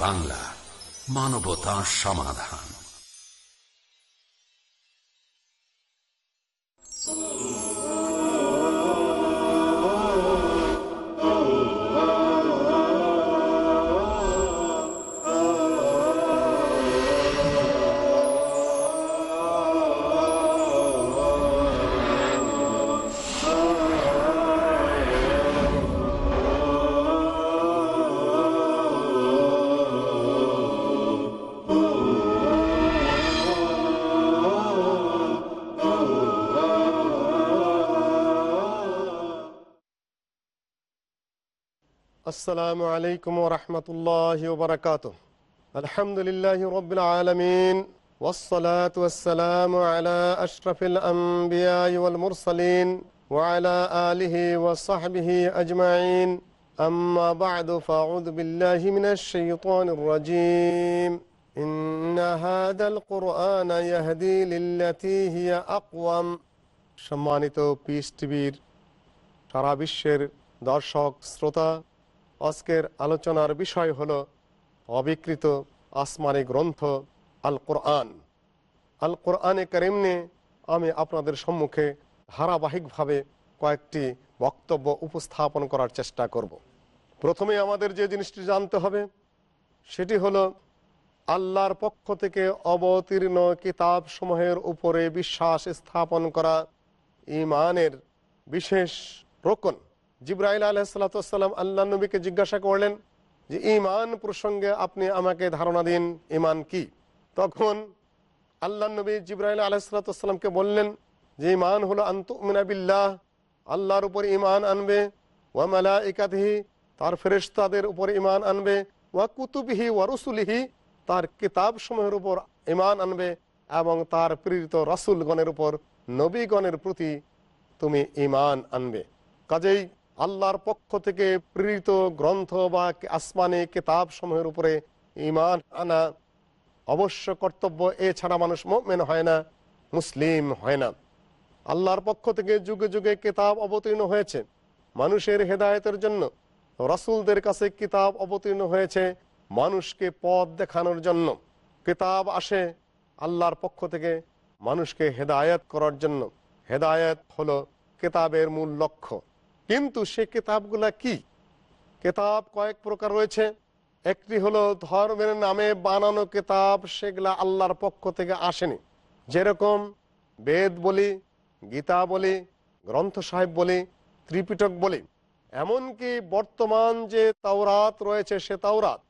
বাংলা মানবতা সমাধান। السلام عليكم ورحمة الله وبركاته الحمد لله رب العالمين والصلاة والسلام على أشرف الأنبياء والمرسلين وعلى آله وصحبه أجمعين أما بعد فأعوذ بالله من الشيطان الرجيم إن هذا القرآن يهدي للتي هي أقوم সম্মানিত পিস টিভির সারা বিশ্বের দর্শক শ্রোতা আজকের আলোচনার বিষয় হল অবিকৃত আসমানি গ্রন্থ আল কোরআন আল কোরআনে করিম নিয়ে আমি আপনাদের সম্মুখে ধারাবাহিকভাবে কয়েকটি বক্তব্য উপস্থাপন করার চেষ্টা করব। প্রথমে আমাদের যে জিনিসটি জানতে হবে, সেটি হলো আল্লাহর পক্ষ থেকে অবতীর্ণ কিতাব সমূহের উপরে বিশ্বাস স্থাপন করা ইমানের বিশেষ রোকন জিব্রাইল আলহাতাম আল্লাহ নবীকে জিজ্ঞাসা করলেন যে ইমান প্রসঙ্গে আপনি আমাকে ধারণা দিন ইমান কি? তখন আল্লাহ নবী জিব্রাইল আলহাতামকে বললেন যে ইমান হলো আন্তমিনাবিল্লাহ আল্লাহর উপর ইমান আনবে, ওয়া মালা ইকাদিহি তার ফেরেস্তাদের উপর ইমান আনবে, ওয়া কুতুবিহি ওয়ারুসুলিহি তার কিতাব সমূহের উপর ইমান আনবে এবং তার প্রেরিত রাসুলগণের উপর, নবীগণের প্রতি তুমি ইমান আনবে। কাজেই আল্লাহর পক্ষ থেকে প্রেরিত গ্রন্থ বা আসমানি কিতাব সমূহের উপরে ইমান আনা অবশ্য কর্তব্য এছাড়া মানুষ মেন হয় না, মুসলিম হয় না। আল্লাহর পক্ষ থেকে যুগে যুগে কিতাব অবতীর্ণ হয়েছে। মানুষের হেদায়তের জন্য, রাসুলদের কাছে কিতাব অবতীর্ণ হয়েছে মানুষকে পথ দেখানোর জন্য। কিতাব আসে আল্লাহর পক্ষ থেকে মানুষকে হেদায়ত করার জন্য। হেদায়ত হলো কেতাবের মূল লক্ষ্য। কিন্তু সে কেতাবগুলা কি? কেতাব কয়েক প্রকার রয়েছে। একটি হলো ধর্মের নামে বানানো কেতাব, সেগুলা আল্লাহর পক্ষ থেকে আসেনি। যেরকম বেদ বলি, গীতা বলি, গ্রন্থ সাহেব বলি, ত্রিপিটক বলি। এমনকি বর্তমান যে তাওরাত রয়েছে, সে তাওরাত,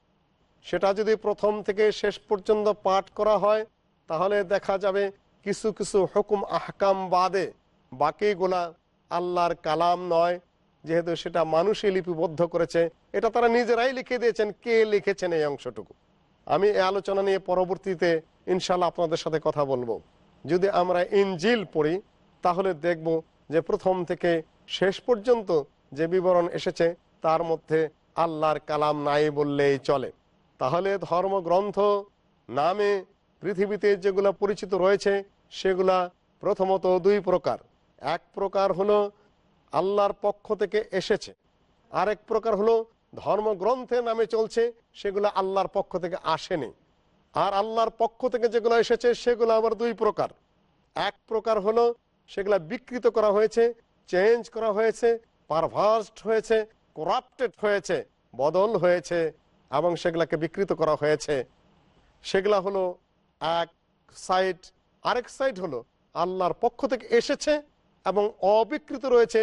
সেটা যদি প্রথম থেকে শেষ পর্যন্ত পাঠ করা হয়, তাহলে দেখা যাবে কিছু কিছু হুকুম, আহকাম বাদে বাকিগুলা আল্লাহর কালাম নয়। যেহেতু সেটা মানুষই লিপিবদ্ধ করেছে, এটা তারা নিজেরাই লিখে দিয়েছেন, কে লিখেছেন এই অংশটুকু। আমি এই আলোচনা নিয়ে পরবর্তীতে ইনশাল্লাহ আপনাদের সাথে কথা বলব। যদি আমরা ইনজিল পড়ি, তাহলে দেখব যে প্রথম থেকে শেষ পর্যন্ত যে বিবরণ এসেছে, তার মধ্যে আল্লাহর কালাম নাই বললেই চলে। তাহলে ধর্মগ্রন্থ নামে পৃথিবীতে যেগুলা পরিচিত রয়েছে, সেগুলা প্রথমত দুই প্রকার। এক প্রকার হলো আল্লাহর পক্ষ থেকে এসেছে। আরেক প্রকার হলো ধর্মগ্রন্থে নামে চলছে, সেগুলো আল্লাহর পক্ষ থেকে আসেনি। আর আল্লাহর পক্ষ থেকে যেগুলো এসেছে, সেগুলো আবার দুই প্রকার। এক প্রকার হলো সেগুলো বিকৃত করা হয়েছে, চেঞ্জ করা হয়েছে, পারভার্সড হয়েছে করাপ্টেড হয়েছে, বদল হয়েছে এবং সেগুলাকে বিকৃত করা হয়েছে। সেগুলা হলো এক সাইড। আরেক সাইড হলো আল্লাহর পক্ষ থেকে এসেছে এবং অবিকৃত রয়েছে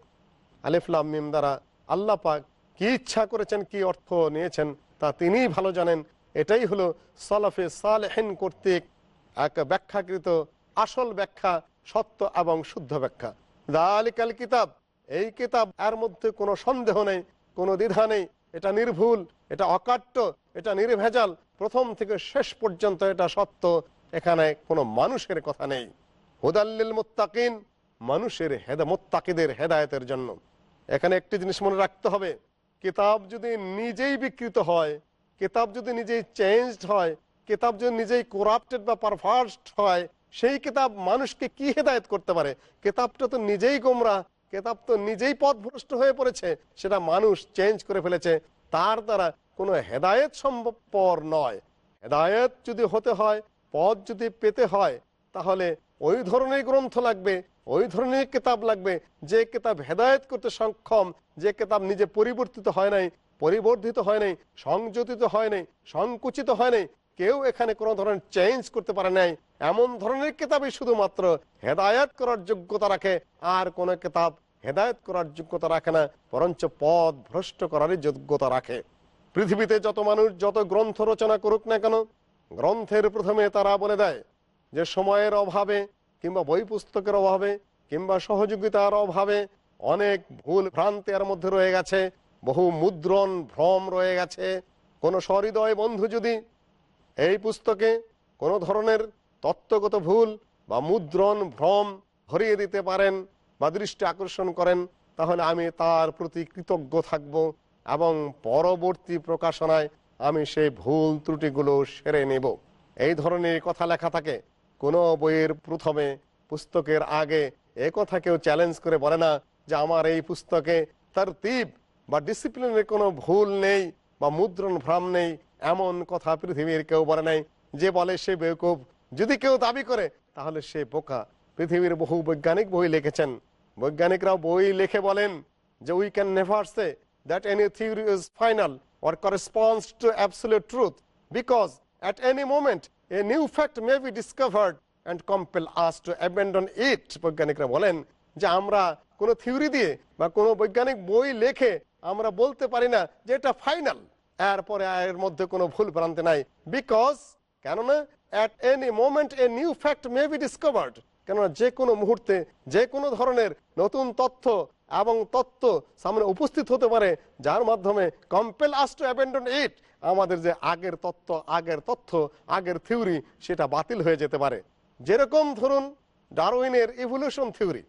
আলিফলাম মিম দ্বারা আল্লাহ পাক কি ইচ্ছা করেছেন, কি অর্থ নিয়েছেন তা তিনিই ভালো জানেন। এটাই হলো সলফে সালেহিন কর্তৃক এক ব্যাখ্যাকৃত আসল ব্যাখ্যা, সত্য এবং শুদ্ধ ব্যাখ্যা। দালিকাল কিতাব, এই কিতাব এর মধ্যে কোনো সন্দেহ নেই, কোনো দ্বিধা নেই, এটা নির্ভুল, এটা অকাট্য, এটা নির্ভেজাল, প্রথম থেকে শেষ পর্যন্ত এটা সত্য, এখানে কোনো মানুষের কথা নেই। হুদাল্লিল মুত্তাকিন, মানুষের হেদা মোত্তাকিদের হেদায়তের জন্য। এখানে একটি জিনিস মনে রাখতে হবে, কিতাব যদি নিজেই বিকৃত হয়, কিতাব যদি নিজেই চেঞ্জড হয়, কিতাব যদি নিজেই করাপ্টেড বা পারফার্সড হয়, সেই কিতাব মানুষকে কি হেদায়ত করতে পারে? কিতাবটা তো নিজেই গোমরা, কিতাব তো নিজেই পথভ্রষ্ট হয়ে পড়েছে, সেটা মানুষ চেঞ্জ করে ফেলেছে। তার দ্বারা কোনো হেদায়েত সম্ভবপর নয়। হেদায়েত যদি হতে হয়, পথ যদি পেতে হয়, তাহলে ওই ধরনের গ্রন্থ লাগবে ওই ধরনের কিতাব লাগবে যে কিতাব হেদায়েত করতে সক্ষম, যে কিতাব নিজে পরিবর্তিত হয় নাই, পরিবর্ধিত হয় নাই, সংযোজিত হয় নাই, সংকুচিত হয় নাই, কেউ এখানে কোনো ধরনের চেঞ্জ করতে পারে নাই। এমন ধরনের কিতাবই শুধুমাত্র হেদায়ত করার যোগ্যতা রাখে, আর কোন কিতাব হেদায়ত করার যোগ্যতা রাখে না, বরঞ্চ পদ ভ্রষ্ট করারই যোগ্যতা রাখে। পৃথিবীতে যত মানুষ যত গ্রন্থ রচনা করুক না কেন, গ্রন্থের প্রথমে তারা বলে দেয় যে সময়ের অভাবে কিংবা বই পুস্তকের অভাবে কিংবা সহযোগিতার অভাবে অনেক ভুল ভ্রান্তি এর মধ্যে রয়ে গেছে। বহু মুদ্রণ, ভ্রম রয়ে গেছে। কোনো সহৃদয় বন্ধু যদি এই পুস্তকে কোনো ধরনের তত্ত্বগত ভুল বা মুদ্রণ, ভ্রম ভরিয়ে দিতে পারেন বা দৃষ্টি আকর্ষণ করেন, তাহলে আমি তার প্রতি কৃতজ্ঞ থাকব এবং পরবর্তী প্রকাশনায় আমি সেই ভুল ত্রুটিগুলো সেরে নেব। এই ধরনের কথা লেখা থাকে। কোনো বইয়ের প্রথমে পুস্তকের আগে এ কথা কেউ চ্যালেঞ্জ করে বলে না যে আমার এই পুস্তকে তার তীব বা ডিসিপ্লিনের কোনো ভুল নেই বা মুদ্রণ ভ্রাম নেই, এমন কথা পৃথিবীর কেউ বলে নাই। যে বলে সে বেকুব যদি কেউ দাবি করে, তাহলে সে বোকা। পৃথিবীর বহু বৈজ্ঞানিক বই লিখেছেন। বৈজ্ঞানিকরাও বই লিখে বলেন যে we can never say that any theory is final or corresponds to absolute truth because at any moment a new fact may be discovered and compel us to abandon it, বৈজ্ঞানিকরা বলেন। যে আমরা কোনো থিওরি দিয়ে বা কোনো বৈজ্ঞানিক বই লেখে আমরা বলতে পারি না যে এটা ফাইনাল। এরপরে এর মধ্যে কোনো ভুল ভ্রান্তি নাই। বিকজ, কেননা at any moment a new fact may be discovered কেননা, যে কোনো মুহূর্তে যে কোনো ধরনের নতুন তথ্য এবং তত্ত্ব সামনে উপস্থিত হতে পারে, যার মাধ্যমে কম্পেল আস টু অ্যাবেন্ডন ইট আমাদের যে আগের তত্ত্ব, আগের তথ্য, আগের থিওরি, সেটা বাতিল হয়ে যেতে পারে। যেরকম ধরুন ডারউইনের ইভলিউশন থিওরি,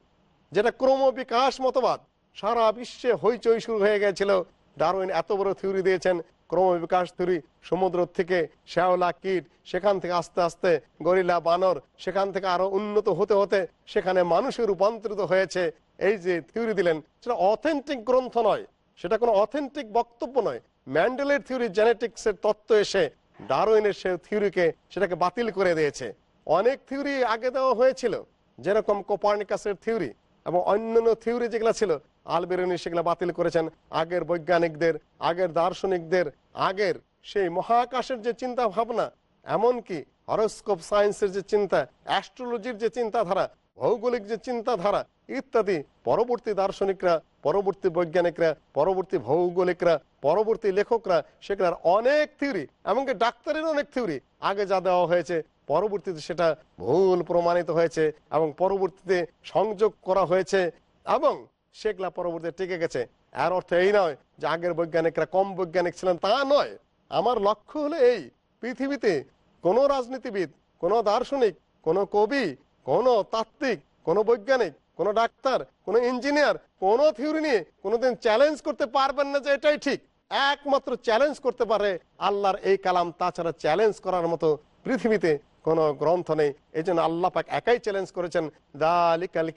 যেটা ক্রমবিকাশ মতবাদ, সারা বিশ্বে হইচই শুরু হয়ে গেছিল। ডারউইন এত বড় থিওরি দিয়েছেন, ক্রমবিকাশ থিওরি, সমুদ্র থেকে শ্যাওলা কীট, সেখান থেকে আস্তে আস্তে গরিলা বানর, সেখান থেকে আরও উন্নত হতে হতে সেখানে মানুষে রূপান্তরিত হয়েছে। এই যে থিওরি দিলেন, সেটা অথেন্টিক গ্রন্থ নয়, সেটা কোনো অথেন্টিক বক্তব্য নয়। ম্যান্ডেলের থিওরি জেনেটিক্স এর তত্ত্ব এসে ডারউইনের সে থিওরিকে সেটাকে বাতিল করে দিয়েছে। অনেক থিওরি আগে দেওয়া হয়েছিল, যেরকম কোপার্নিকাসের থিওরি এবং অন্যান্য থিওরি যেগুলো ছিল, আলবেরনি সেগুলো বাতিল করেছেন। আগের বৈজ্ঞানিকদের, আগের দার্শনিকদের, আগের সেই মহাকাশের যে চিন্তা ভাবনা এমনকি হরস্কোপ সায়েন্সের যে চিন্তা, অ্যাস্ট্রোলজির যে চিন্তাধারা, ভৌগোলিক যে চিন্তাধারা ইত্যাদি। পরবর্তী দার্শনিকরা, পরবর্তী বৈজ্ঞানিকরা, পরবর্তী ভৌগোলিকরা, পরবর্তী লেখকরা, সেগুলার অনেক থিওরি এমনকি ডাক্তারের অনেক থিওরি আগে যা দেওয়া হয়েছে, পরবর্তীতে সেটা ভুল প্রমাণিত হয়েছে এবং পরবর্তীতে সংযোগ করা হয়েছে এবং সেগুলা পরবর্তীতে টিকে গেছে। এর অর্থ এই নয় যে আগের বৈজ্ঞানিকরা কম বৈজ্ঞানিক ছিলেন, তা নয়। আমার লক্ষ্য হলো এই, পৃথিবীতে কোনো রাজনীতিবিদ, কোনো দার্শনিক, কোনো কবি, কোনো তাত্ত্বিক, কোনো বৈজ্ঞানিক কোনো ডাক্তার, কোনো ইঞ্জিনিয়ার, কোনো থিওরি নিয়ে কোনোদিন চ্যালেঞ্জ করতে পারবেন না যে এটাই ঠিক। একমাত্র চ্যালেঞ্জ করতে পারে আল্লাহর এই কালাম, তাছাড়া চ্যালেঞ্জ করার মতো পৃথিবীতে কোনো গ্রন্থ নেই। এই জন্য আল্লাহ পাক একাই চ্যালেঞ্জ করেছেন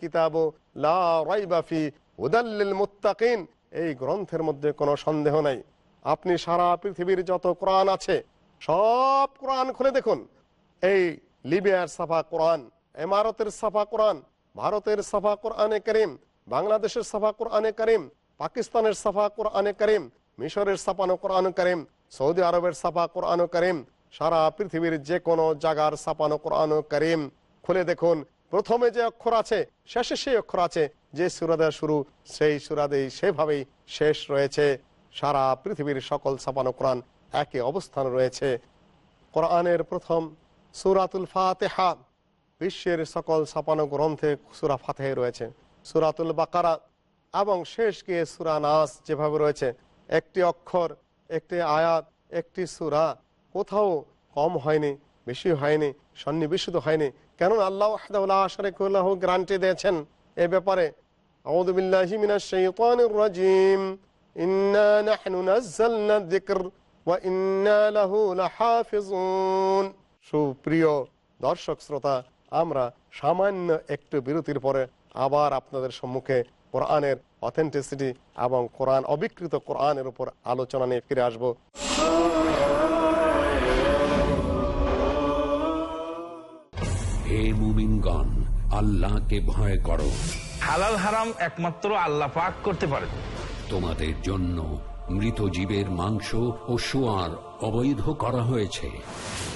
কিতাবো লা রাইবাফি হুদাল্লিল মুত্তাকিন। এই গ্রন্থের মধ্যে কোনো সন্দেহ নাই। আপনি সারা পৃথিবীর যত কোরআন আছে, সব কোরআন খুলে দেখুন। এই লিবিয়ার সাফা কোরআন, এমারতের সাফা কোরআন ভারতের সাফা কোরআনে করিম, বাংলাদেশের সাফা কোরআনে করিম, পাকিস্তানের সাফা কোরআনে করিম, মিশরের সাপানো কোরআন করিম, সৌদি আরবের সাফা কোরআন করিম, সারা পৃথিবীর যে কোনো জাগার সাপানো কোরআন করিম। খুলে দেখুন, প্রথমে যে অক্ষর আছে, শেষে সেই অক্ষর আছে, যে সুরাদের শুরু, সেই সুরাদেই সেভাবেই শেষ রয়েছে। সারা পৃথিবীর সকল ছাপানো কোরআন একই অবস্থান রয়েছে। কোরআনের প্রথম সুরাতুল ফাতেহা। বিশ্বের সকল ছাপানো গ্রন্থে সুরা ফাতে রয়েছে। সুরাতুল বাকারা এবং শেষ গিয়ে সুরা নাস যেভাবে রয়েছে। একটি অক্ষর, একটি আয়াত, একটি সুরা কোথাও কম হয়নি, বেশি হয়নি, সন্নিবেশিত হয়নি। কেন আল্লাহ আহদাউল্লাহ আশারিকুল্লাহ গ্রান্টি দিয়েছেন এ ব্যাপারে। সুপ্রিয় দর্শক, শ্রোতা আমরা সামান্য একটু বিরতির পরে আবার আপনাদের সম্মুখে কোরআনের অথেন্টিসিটি এবং কোরআন অবিকৃত কোরআনের উপর আলোচনা নিয়ে ফিরে আসব। হে মুমিনগণ আল্লাহকে ভয় করো। হালাল হারাম একমাত্র আল্লাহ পাক করতে পারেন তোমাদের জন্য মৃত জীবের মাংস ও সোয়ার অবৈধ করা হয়েছে।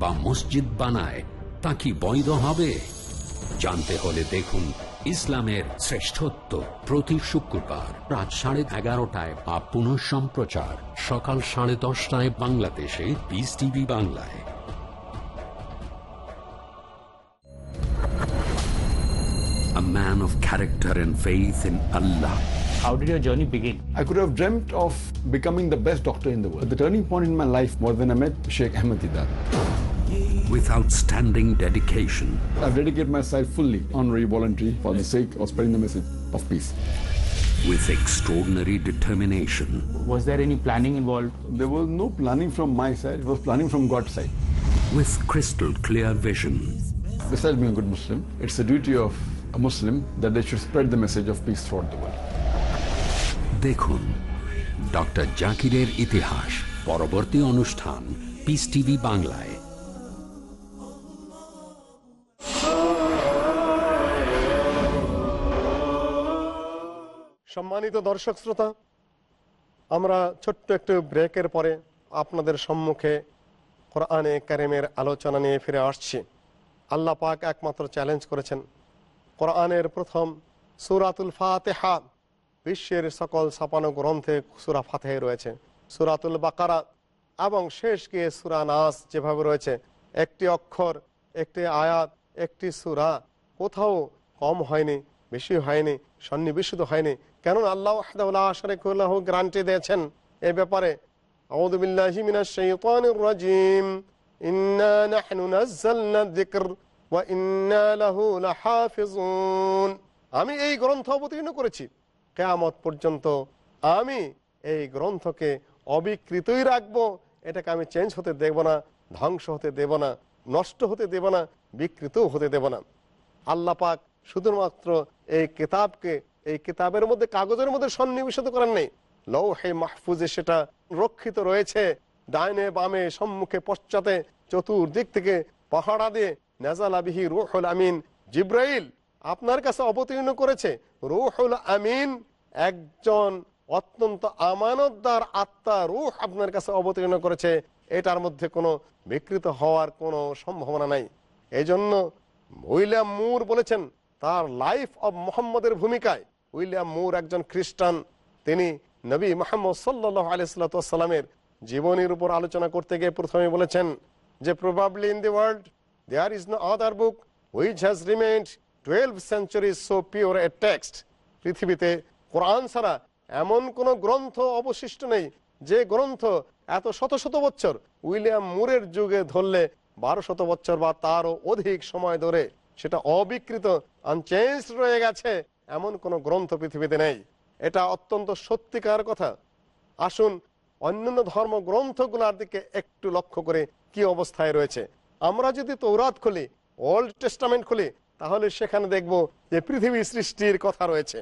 বা মসজিদ বানায় তা কি বৈধ হবে জানতে হলে দেখুন ইসলামের শ্রেষ্ঠত্ব প্রতি শুক্রবার রাত সাড়ে এগারোটায় বা পুনঃ সম্প্রচার সকাল সাড়ে দশটায় বাংলাদেশে বিস টিভি বাংলায় A man of character and faith in Allah. How did your journey begin? I could have dreamt of becoming the best doctor in the world. But The turning point in my life was when I met Sheikh Ahmed Didat. With outstanding dedication, I've dedicated myself fully, honorary, voluntary, for the sake of spreading the message of peace. with extraordinary determination, Was there any planning involved? There was no planning from my side, it was planning from God's side. with crystal clear vision, Besides being a good Muslim, it's the duty of a Muslim that they should spread the message of peace throughout the world. দেখুন doctor জাকিরের ইতিহাস পরবর্তী অনুষ্ঠান piece TV বাংলায় সম্মানিত দর্শক শ্রোতা, আমরা ছোট্ট একটু ব্রেকের পরে আপনাদের সম্মুখে কোরআনে কারিমের আলোচনা নিয়ে ফিরে আসছি। আল্লাহ পাক একমাত্র চ্যালেঞ্জ করেছেন। কোরআনের প্রথম সুরাতুল ফাতেহা, বিশ্বের সকল ছাপানো গ্রন্থে সুরা ফাতেহে রয়েছে। সুরাতুল বাকারা এবং শেষ গিয়ে সুরা নাস যেভাবে রয়েছে, একটি অক্ষর, একটি আয়াত, একটি সুরা, কোথাও কম হয়নি। বেশি হয়নি, সন্নিবেশিত হয়নি। কেন আল্লাহ আশারেকুল্লাহ গ্রান্টি দিয়েছেন এ ব্যাপারে। আমি এই গ্রন্থ অবতীর্ণ করেছি। কেয়ামত পর্যন্ত আমি এই গ্রন্থকে অবিকৃতই রাখব। এটাকে আমি চেঞ্জ হতে দেব না, ধ্বংস হতে দেব না, নষ্ট হতে দেব না, বিকৃতও হতে দেব না। আল্লাহ পাক শুধুমাত্র এই কিতাবকে, এই কিতাবের মধ্যে, কাগজের মধ্যে সন্নিবেশিত করেন নেই। লৌহে মাহফুজে সেটা রক্ষিত রয়েছে। ডাইনে বামে সম্মুখে পশ্চাতে চতুর্দিক থেকে পাহাড়া দিয়ে নাজালাবিহি রুহুল আমিন। জিব্রাইল আপনার কাছে অবতীর্ণ করেছে। রুহুল আমিন একজন অত্যন্ত আমানতদার আত্মা, রুহ আপনার কাছে অবতীর্ণ করেছে। এটার মধ্যে কোনো বিকৃত হওয়ার কোনো সম্ভাবনা নাই। এই জন্য উইলিয়াম মুর বলেছেন তার লাইফ অব মোহাম্মদের ভূমিকায়। উইলিয়াম মুর একজন খ্রিস্টান, তিনি নবী মোহাম্মদ সাল্লাহ আলিয়াল্লামের জীবনীর উপর আলোচনা করতে গিয়ে প্রথমে বলেছেন যে probably in the world there is no other book which has remained twelve century so pure a text পৃথিবীতে কোরআন ছাড়া এমন কোন গ্রন্থ অবশিষ্ট নেই যে গ্রন্থ এত শত শত বছর উইলিয়াম মুরের যুগে ধরলে বারো শত বছর বা তারও অধিক সময় ধরে সেটা অবিকৃত আনচেঞ্জ রয়ে গেছে, এমন কোন গ্রন্থ পৃথিবীতে নেই। এটা অত্যন্ত সত্যিকার কথা। আসুন, অন্যান্য ধর্ম গ্রন্থগুলোর দিকে একটু লক্ষ্য করে কি অবস্থায় রয়েছে। আমরা যদি তৌরাত খুলি, ওল্ড টেস্টামেন্ট খুলি, তাহলে সেখানে দেখব যে পৃথিবী সৃষ্টির কথা রয়েছে।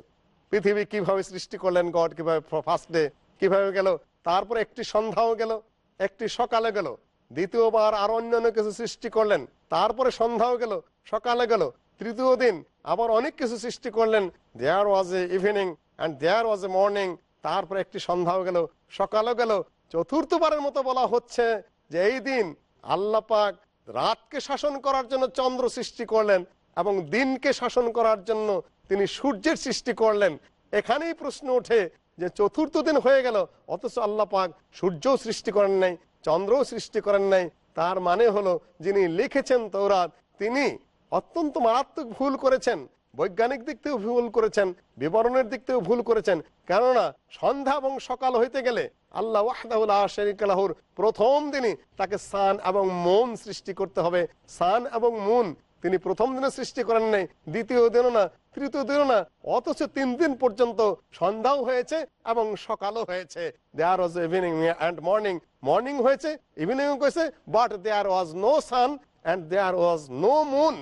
পৃথিবী কীভাবে সৃষ্টি করলেন গড, কীভাবে ফার্স্ট ডে কীভাবে গেল, তারপর একটি সন্ধ্যাও গেল, একটি সকালে গেল, দ্বিতীয়বার আর অন্যান্য কিছু সৃষ্টি করলেন, তারপরে সন্ধ্যাও গেল, সকালে গেল তৃতীয় দিন আবার অনেক কিছু সৃষ্টি করলেন। There was a evening and there was a morning তারপরে একটি সন্ধ্যাও গেল, সকালও গেল। চতুর্থবারের মতো বলা হচ্ছে যে এই দিন আল্লাহ পাক রাতকে শাসন করার জন্য চন্দ্র সৃষ্টি করলেন এবং দিনকে শাসন করার জন্য তিনি সূর্যের সৃষ্টি করলেন। এখানেই প্রশ্ন ওঠে যে চতুর্থ দিন হয়ে গেল, অথচ আল্লাহ পাক সূর্যও সৃষ্টি করেন নাই, চন্দ্রও সৃষ্টি করেন নাই। তার মানে হলো যিনি লিখেছেন তৌরাত তিনি অত্যন্ত মারাত্মক ভুল করেছেন। বৈজ্ঞানিক দিক থেকেও ভুল করেছেন, বিবরণের দিক থেকেও ভুল করেছেন। কেননা, সন্ধ্যা এবং সকাল হইতে গেলে আল্লাহ ওয়াহদাহুল্লাহ শরিকালাহুর প্রথম দিনই তাকে সান এবং মন সৃষ্টি করতে হবে। সান এবং মুন তিনি প্রথম দিনে সৃষ্টি করেন নাই, দ্বিতীয় দিনও না, তৃতীয় দিনও না, অথচ তিন দিন পর্যন্ত সন্ধ্যাও হয়েছে এবং সকালও হয়েছে। There was evening and morning morning হয়েছে ইভিনিং হয়েছে but there was no sun and there was no moon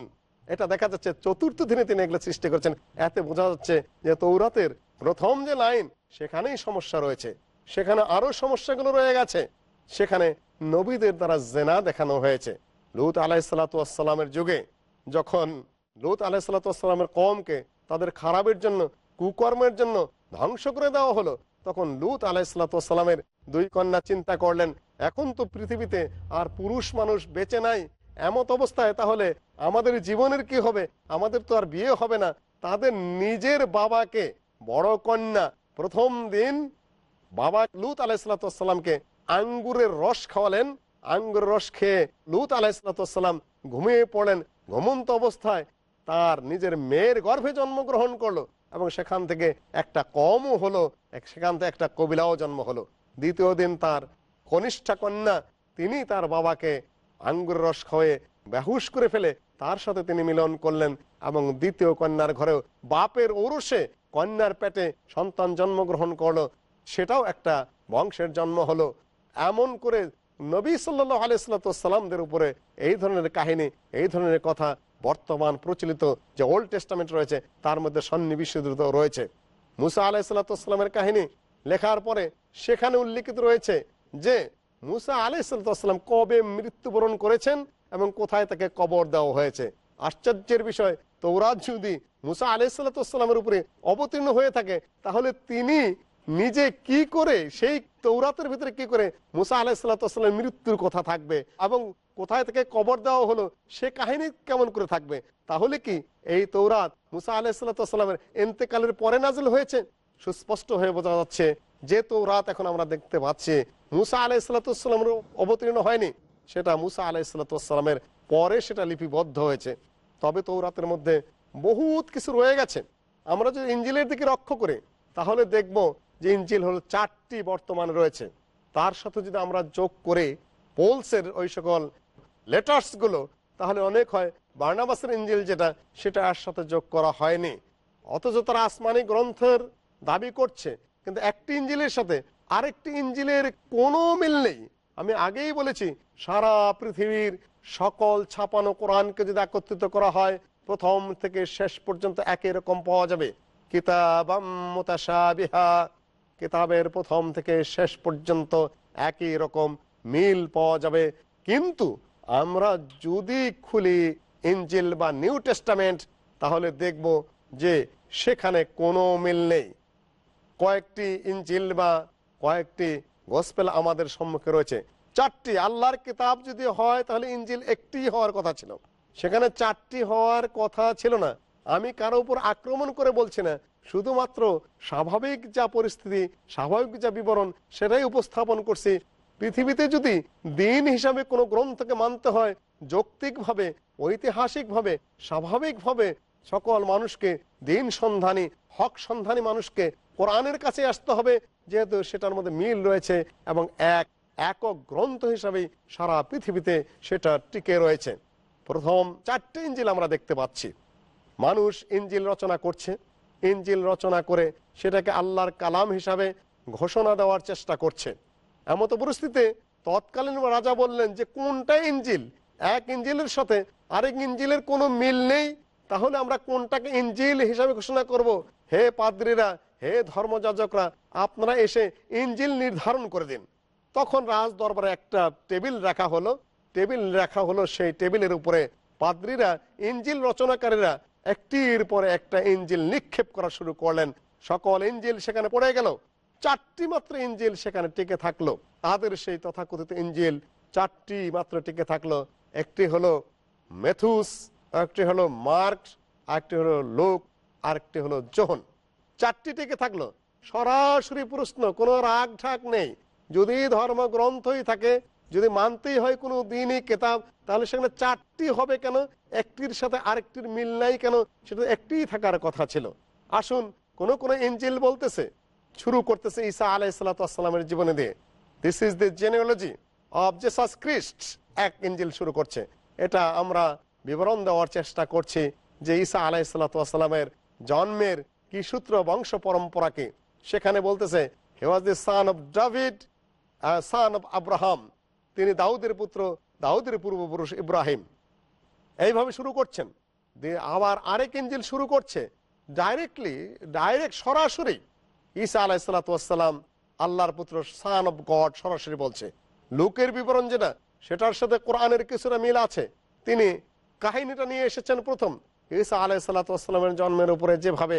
এটা দেখা যাচ্ছে চতুর্থ দিনে তিনি এগুলো সৃষ্টি করেছেন। এতে বোঝা যাচ্ছে যে তৌরাতের প্রথম যে লাইন, সেখানেই সমস্যা রয়েছে। সেখানে আরও সমস্যাগুলো রয়ে গেছে। সেখানে নবীদের দ্বারা জেনা দেখানো হয়েছে। লুত আলাহিসাল্লামের যুগে যখন লুত আলাহিসাল্লামের কমকে তাদের খারাপের জন্য, কুকর্মের জন্য ধ্বংস করে দেওয়া হলো, তখন লুত আলাহিসাল্লামের দুই কন্যা চিন্তা করলেন, এখন তো পৃথিবীতে আর পুরুষ মানুষ বেঁচে নাই এমত অবস্থায় তাহলে আমাদের জীবনের কি হবে? আমাদের তো আর বিয়ে হবে না। তাদের নিজের বাবাকে, বড় কন্যা, প্রথম দিন বাবা লুত আলাইসালামকে আঙ্গুরের রস খাওয়ালেন। আঙ্গুরের রস খেয়ে লুত আলাইসালাম ঘুমিয়ে পড়লেন। ঘুমন্ত অবস্থায় তার নিজের মেয়ের গর্ভে জন্মগ্রহণ করল এবং সেখান থেকে একটা কমও হলো সেখান থেকে একটা কবিলাও জন্ম হলো। দ্বিতীয় দিন তার কনিষ্ঠা কন্যা, তিনি তার বাবাকে আঙ্গুর রস খাওয়ে বেহুশ করে ফেলে তার সাথে তিনি মিলন করলেন এবং দ্বিতীয় কন্যার ঘরেও বাপের ঔরসে কন্যার পেটে সন্তান জন্মগ্রহণ করল। সেটাও একটা বংশের জন্ম হলো। এমন করে নবী সাল্লাহ আলাইসাল্লামদের উপরে এই ধরনের কাহিনী, এই ধরনের কথা বর্তমান প্রচলিত যে ওল্ড টেস্টামেন্ট রয়েছে, তার মধ্যে সন্নিবিষ্ট রয়েছে। মুসা আলাইসাল্লামের কাহিনী লেখার পরে সেখানে উল্লিখিত রয়েছে যে মুসা আলাইসাল্লাম কবে মৃত্যুবরণ করেছেন এবং কোথায় তাকে কবর দেওয়া হয়েছে? আশ্চর্যের বিষয় তৌরাত যদি মুসা আলাইসাল্লামের উপরে অবতীর্ণ হয়ে থাকে, তাহলে তিনি নিজে কি করে সেই তৌরাতের ভিতরে কি করে মুসা আলাইসাল্লামের মৃত্যুর কথা থাকবে এবং কোথায় থেকে কবর দেওয়া হলো, সে কাহিনী কেমন করে থাকবে? তাহলে কি এই তৌরাত মুসা আলাইসাল্লামের এন্তেকালের পরে নাজিল হয়েছে? সুস্পষ্ট হয়ে বোঝা যাচ্ছে যে তৌরাত এখন আমরা দেখতে পাচ্ছি, মুসা আলাইসাল্লামের অবতীর্ণ হয়নি। সেটা মুসা আলাইসাল্লামের পরে সেটা লিপিবদ্ধ হয়েছে। তবে তৌরাতের মধ্যে বহুত কিছু রয়ে গেছে। আমরা যদি ইঞ্জিলের দিকে লক্ষ্য করি, তাহলে দেখব যে ইঞ্জিল হলো চারটি বর্তমানে রয়েছে। তার সাথে যদি আমরা যোগ করে পোলসের ওই সকল লেটার্সগুলো তাহলে অনেক হয়। বার্নাবাসের ইঞ্জিল যেটা, সেটা আর সাথে যোগ করা হয়নি। অথচ তারা আসমানি গ্রন্থের দাবি করছে কিন্তু একটি ইঞ্জিলের সাথে আরেকটি ইঞ্জিলের কোনো মিল নেই। আমি আগেই বলেছি, সারা পৃথিবীর সকল ছাপানো কোরআনকে যদি একত্রিত করা হয়, প্রথম থেকে শেষ পর্যন্ত একই রকম পাওয়া যাবে। মুতাশাবিহা, কিতাবের প্রথম থেকে শেষ পর্যন্ত একই রকম মিল পাওয়া যাবে। কিন্তু আমরা যদি খুলি ইঞ্জিল বা নিউ টেস্টামেন্ট, তাহলে দেখব যে সেখানে কোনো মিল নেই। কয়েকটি ইঞ্জিল বা কয়েকটি গোসপেল আমাদের সম্মুখে রয়েছে। চারটি, আল্লাহর কিতাব যদি হয় তাহলে ইঞ্জিল একটি হওয়ার কথা ছিল। সেখানে চারটি হওয়ার কথা ছিল না। আমি কারও উপর আক্রমণ করে বলছি না। শুধুমাত্র স্বাভাবিক যা পরিস্থিতি, স্বাভাবিক যা বিবরণ, সেটাই উপস্থাপন করছি। পৃথিবীতে যদি দিন হিসাবে কোনো গ্রন্থকে মানতে হয়, যৌক্তিকভাবে, ঐতিহাসিকভাবে, স্বাভাবিকভাবে সকল মানুষকে, দিন সন্ধানী, হক সন্ধানী মানুষকে কোরআনের কাছে আসতে হবে, যেহেতু সেটার মধ্যে মিল রয়েছে এবং এক একক গ্রন্থ হিসাবে সারা পৃথিবীতে সেটা টিকে রয়েছে। প্রথম চারটে ইঞ্জিল আমরা দেখতে পাচ্ছি। মানুষ ইঞ্জিল রচনা করছে। ইঞ্জিল রচনা করে সেটাকে আল্লাহর কালাম হিসাবে ঘোষণা দেওয়ার চেষ্টা করছে। এমত পরিস্থিতিতে তৎকালীন রাজা বললেন যে, কোনটা ইঞ্জিল? এক ইঞ্জিলের সাথে আরেক ইঞ্জিলের কোনো মিল নেই? তাহলে আমরা কোনটাকে ইঞ্জিল হিসাবে ঘোষণা করব? হে পাদ্রীরা হে ধর্মযাজকরা, আপনারা এসে ইঞ্জিল নির্ধারণ করে দিন। তখন রাজ দরবারে একটা টেবিল রাখা হলো। টেবিল রাখা হলো সেই টেবিলের উপরে পাদ্রীরা, ইঞ্জিল রচনাকারীরা একটির পরে একটা ইঞ্জিল নিক্ষেপ করা শুরু করলেন। সকল ইঞ্জিল সেখানে পড়ে গেল। চারটি মাত্র ইঞ্জিল সেখানে টিকে থাকল। তাদের সেই তথাকথিত ইঞ্জিল চারটি মাত্র টিকে থাকল। একটি হলো মেথুস, আরেকটি হলো মার্কস আরেকটি হলো লোক, আরেকটি হলো জোহন। চারটি টিকে থাকল। সরাসরি প্রশ্ন, কোনো রাগ ঢাক নেই। যদি ধর্মগ্রন্থই থাকে, যদি মানতেই হয় কোনো দিনই কেতাব, তাহলে সেখানে চারটি হবে কেন? একটির সাথে আরেকটির মিল নাই কেন? সেটা একটিই থাকার কথা ছিল। আসুন, কোন কোন ইঞ্জিল বলতেছে, শুরু করতেছে ঈসা আলাইসালামের জীবনে দিয়ে। This is the genealogy of Jesus Christ এক ইঞ্জিল শুরু করছে। এটা আমরা বিবরণ দেওয়ার চেষ্টা করছি যে ঈসা আলাইসালামের জন্মের কি সূত্র বংশ পরম্পরাকে? সেখানে বলতেছে he was the son of David son of Abraham তিনি দাউদের পুত্র, দাউদের পূর্বপুরুষ ইব্রাহিম। এইভাবে শুরু করছেন। দিয়ে আবার আরেক ইঞ্জিল শুরু করছে। ডাইরেক্টলি ডাইরেক্ট সরাসরি ঈসা আলাইসালাতাম আল্লাহর পুত্র সান অব গড সরাসরি বলছে। লোকের বিবরণ যেটা, সেটার সাথে কোরআনের কিছুটা মিল আছে। তিনি কাহিনীটা নিয়ে এসেছেন প্রথম। ঈসা আলাইসালাতামের জন্মের উপরে যেভাবে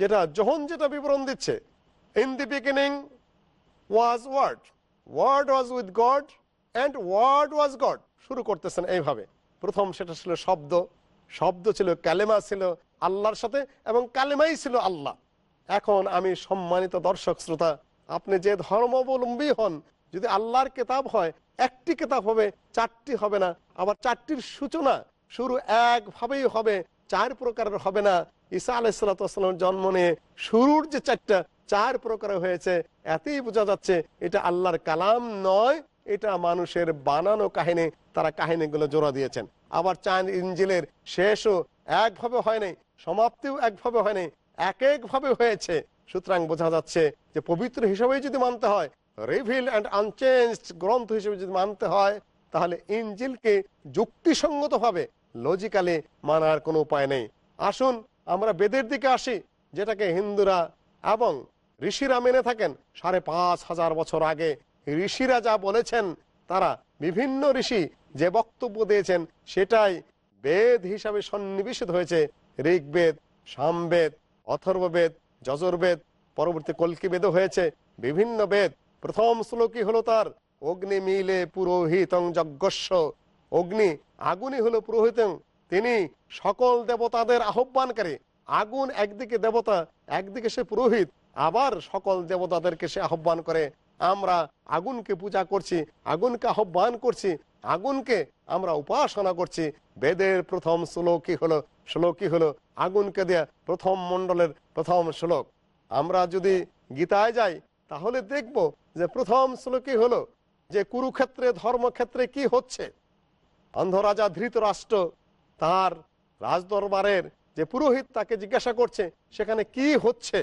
যেটা যখন যেটা বিবরণ দিচ্ছে in the beginning was word word was with God and word was God শুরু করতেছেন এইভাবে। প্রথম সেটা ছিল শব্দ শব্দ ছিল কালেমা ছিল আল্লাহর সাথে এবং কালেমাই ছিল আল্লাহ। এখন আমি সম্মানিত দর্শক, শ্রোতা, আপনি যে ধর্মাবলম্বী হন, যদি আল্লাহর কেতাব হয়, একটি কেতাব হবে, চারটি হবে না, আবার চারটির সূচনা শুরু একভাবেই হবে, চার প্রকারের হবে না ঈসা আলাইসালামের জন্ম নিয়ে শুরুর যে চারটা, চার প্রকার হয়েছে, এতেই বোঝা যাচ্ছে এটা আল্লাহর কালাম নয়, এটা মানুষের বানানো কাহিনী, তারা কাহিনীগুলো জোড়া দিয়েছেন। আবার চান ইঞ্জিলের শেষও একভাবে হয়নি সমাপ্তিও একভাবে হয়নি এক একভাবে হয়েছে। সুতরাং বোঝা যাচ্ছে যে পবিত্র হিসাবেই যদি মানতে হয় রিভিল অ্যান্ড আনচেঞ্জ গ্রন্থ হিসেবে যদি মানতে হয়, তাহলে ইঞ্জিলকে যুক্তিসঙ্গতভাবে লজিক্যালি মানার কোনো উপায় নেই। আসুন আমরা বেদের দিকে আসি, যেটাকে হিন্দুরা এবং ঋষিরা মেনে থাকেন। সাড়ে পাঁচ হাজার বছর আগে ঋষিরা যা বলেছেন, তারা বিভিন্ন ঋষি যে বক্তব্য দিয়েছেন, সেটাই বেদ হিসাবে সন্নিবেশিত হয়েছে। ঋগ্বেদ, সামবেদ, অথর্ববেদ, যজুর্বেদ, পরবর্তী কল্কি বেদও হয়েছে, বিভিন্ন বেদ। প্রথম শ্লোকই হলো তার অগ্নি মিলে পুরোহিতং অগ্নি আগুনই হলো পুরোহিতং। তিনি সকল দেবতাদের আহ্বানকারী আগুন একদিকে দেবতা, একদিকে সে পুরোহিত, আবার সকল দেবতাদেরকে সে আহ্বান করে, আমরা আগুনকে পূজা করছি, আগুনকে আহ্বান করছি, আগুনকে আমরা উপাসনা করছি। বেদের প্রথম শ্লোকই হলো শ্লোকই হলো আগুনকে দেয়া প্রথম মণ্ডলের প্রথম শ্লোক। আমরা যদি গীতায় যাই, তাহলে দেখব যে প্রথম শ্লোকই হলো যে কুরুক্ষেত্রে, ধর্মক্ষেত্রে কি হচ্ছে? অন্ধরাজা ধৃত রাষ্ট্র তার রাজদরবারের যে পুরোহিত তাকে জিজ্ঞাসা করছে, সেখানে কি হচ্ছে?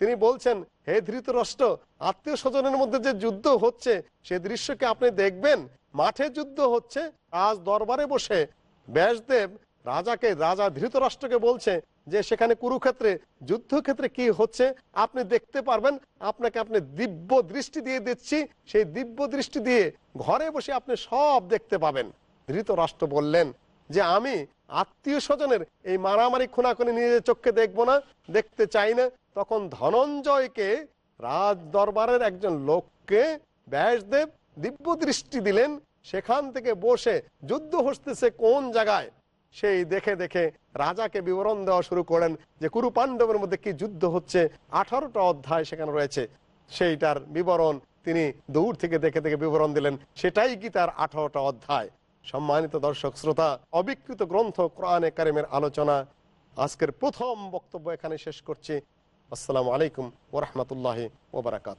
তিনি বলছেন, হে ধৃতরাষ্ট্র আত্মীয় স্বজনের মধ্যে যে যুদ্ধ হচ্ছে, সে দৃশ্যকে আপনি দেখবেন? মাঠে যুদ্ধ হচ্ছে রাজ দরবারে বসে। ব্যাসদেব রাজাকে, রাজা ধৃতরাষ্ট্রকে বলছে যে, সেখানে কুরুক্ষেত্রে, যুদ্ধক্ষেত্রে কি হচ্ছে? আপনি দেখতে পারবেন, আপনাকে আপনি দিব্য দৃষ্টি দিয়ে দিচ্ছি। সেই দিব্য দৃষ্টি দিয়ে ঘরে বসে আপনি সব দেখতে পাবেন। ধৃতরাষ্ট্র বললেন যে আমি আত্মীয় স্বজনের এই মারামারি খুনাখুনি নিজের চোখকে দেখব না, দেখতে চাই না, তখন ধনঞ্জয়কে রাজ দরবারের একজন লোককে ব্যাসদেব দিব্য দৃষ্টি দিলেন, সেখান থেকে বসে যুদ্ধ হসতেছে কোন জায়গায়? সেই দেখে দেখে রাজাকে বিবরণ দেওয়া শুরু করেন যে কুরু পাণ্ডবের মধ্যে কি যুদ্ধ হচ্ছে, আঠারোটা অধ্যায় সেখানে রয়েছে। সেইটার বিবরণ তিনি দূর থেকে দেখে দেখে বিবরণ দিলেন, সেটাই গীতার আঠারোটা অধ্যায়? সম্মানিত দর্শক, শ্রোতা, অবিকৃত গ্রন্থ কোরআনে কারিমের আলোচনা। আজকের প্রথম বক্তব্য এখানে শেষ করছি। আসসালামু আলাইকুম ওরহমতুল্লাহ ওবরাকাত